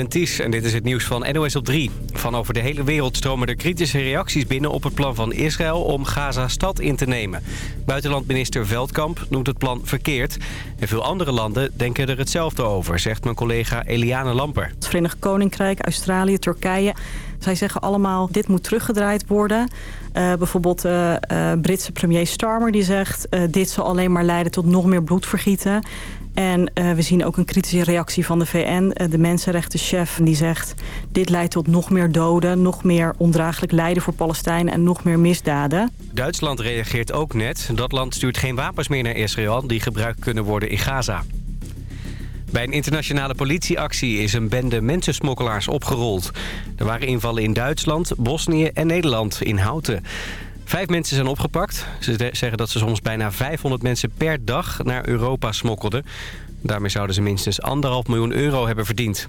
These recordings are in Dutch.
Menties en dit is het nieuws van NOS op 3. Van over de hele wereld stromen er kritische reacties binnen op het plan van Israël om Gaza-stad in te nemen. Buitenlandminister Veldkamp noemt het plan verkeerd. En veel andere landen denken er hetzelfde over, zegt mijn collega Eliane Lamper. Het Verenigd Koninkrijk, Australië, Turkije... zij zeggen allemaal dit moet teruggedraaid worden. Uh, bijvoorbeeld uh, Britse premier Starmer die zegt... dit zal alleen maar leiden tot nog meer bloedvergieten. En uh, we zien ook een kritische reactie van de VN. Uh, de mensenrechtenchef die zegt... dit leidt tot nog meer doden, nog meer ondraaglijk lijden voor Palestijnen... en nog meer misdaden. Duitsland reageert ook net. Dat land stuurt geen wapens meer naar Israël... die gebruikt kunnen worden in Gaza. Bij een internationale politieactie is een bende mensensmokkelaars opgerold. Er waren invallen in Duitsland, Bosnië en Nederland, in Houten. Vijf mensen zijn opgepakt. Ze zeggen dat ze soms bijna 500 mensen per dag naar Europa smokkelden. Daarmee zouden ze minstens anderhalf miljoen euro hebben verdiend.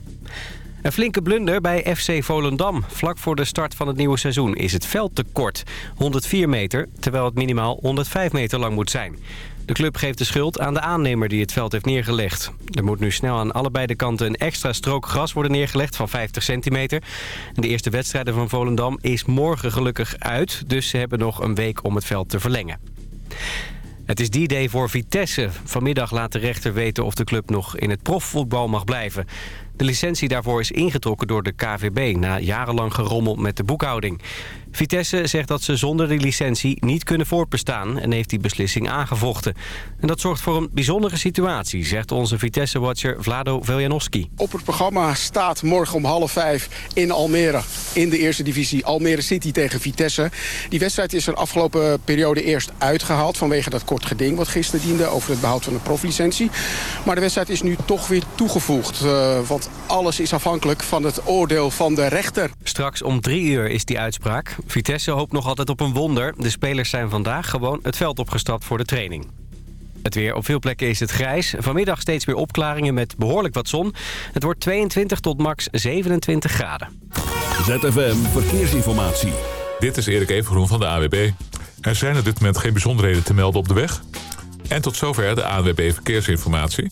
Een flinke blunder bij FC Volendam. Vlak voor de start van het nieuwe seizoen is het veld te kort. 104 meter, terwijl het minimaal 105 meter lang moet zijn. De club geeft de schuld aan de aannemer die het veld heeft neergelegd. Er moet nu snel aan allebei de kanten een extra strook gras worden neergelegd van 50 centimeter. De eerste wedstrijden van Volendam is morgen gelukkig uit, dus ze hebben nog een week om het veld te verlengen. Het is die day voor Vitesse. Vanmiddag laat de rechter weten of de club nog in het profvoetbal mag blijven. De licentie daarvoor is ingetrokken door de KVB... na jarenlang gerommel met de boekhouding. Vitesse zegt dat ze zonder die licentie niet kunnen voortbestaan... en heeft die beslissing aangevochten. En dat zorgt voor een bijzondere situatie... zegt onze Vitesse-watcher Vlado Veljanowski. Op het programma staat morgen om half vijf in Almere... in de eerste divisie Almere City tegen Vitesse. Die wedstrijd is er afgelopen periode eerst uitgehaald... vanwege dat kort geding wat gisteren diende... over het behoud van de proflicentie. Maar de wedstrijd is nu toch weer toegevoegd... Uh, want alles is afhankelijk van het oordeel van de rechter. Straks om drie uur is die uitspraak. Vitesse hoopt nog altijd op een wonder. De spelers zijn vandaag gewoon het veld opgestapt voor de training. Het weer. Op veel plekken is het grijs. Vanmiddag steeds weer opklaringen met behoorlijk wat zon. Het wordt 22 tot max 27 graden. ZFM Verkeersinformatie. Dit is Erik Evengroen van de AWB. Er zijn op dit moment geen bijzonderheden te melden op de weg. En tot zover de AWB Verkeersinformatie.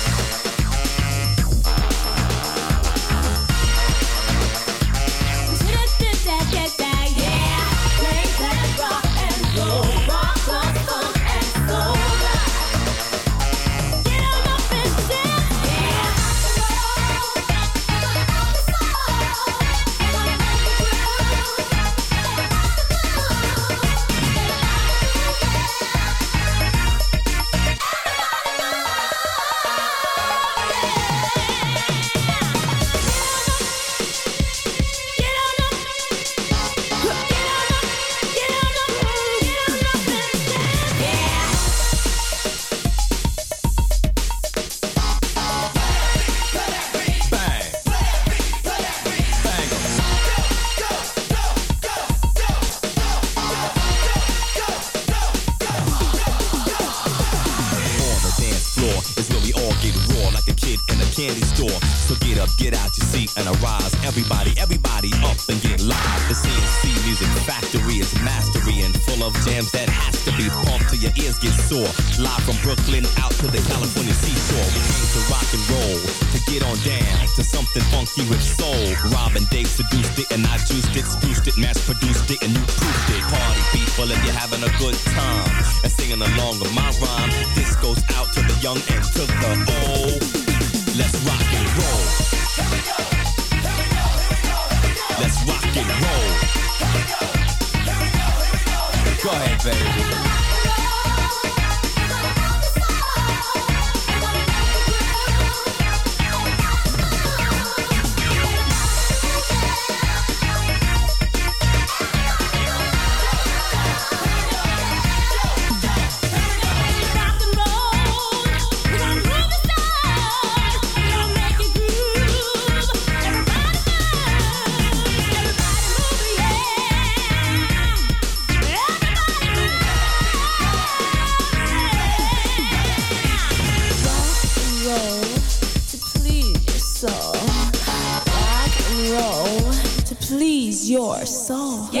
having a good time and singing along with my rhyme. This goes out to the young and to the old. Let's rock and roll. Here we go. Here we go. Here we go. Let's rock and roll. Here we go. Here we go. go ahead, baby. Soul. Yeah.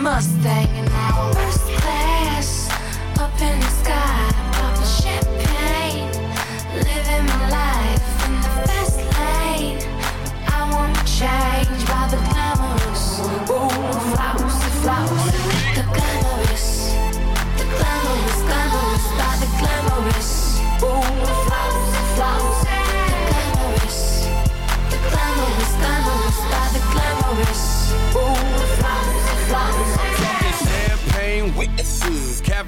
Mustang.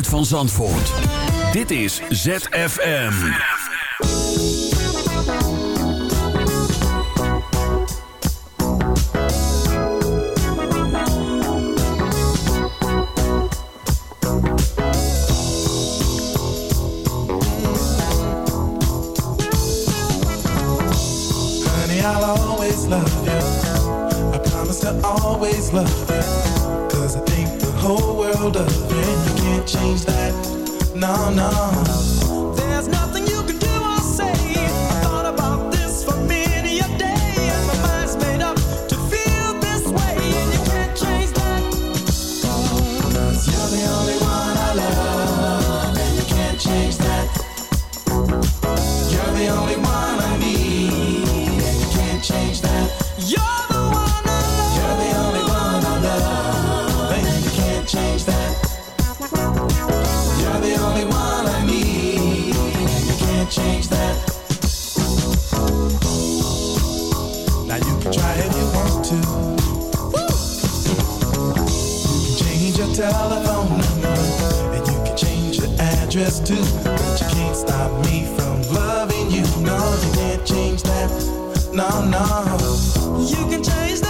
geluid van Zandvoort. Dit is ZFM. Honey, I'll always love you. I promise to always love you. no, no. You can change the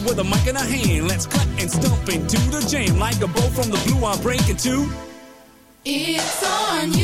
with a mic in a hand. Let's clap and stomp into the jam like a bow from the blue. I'm breaking too. It's on you.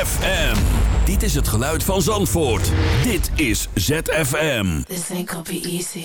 ZFM. Dit is het geluid van Zandvoort. Dit is ZFM. This easy.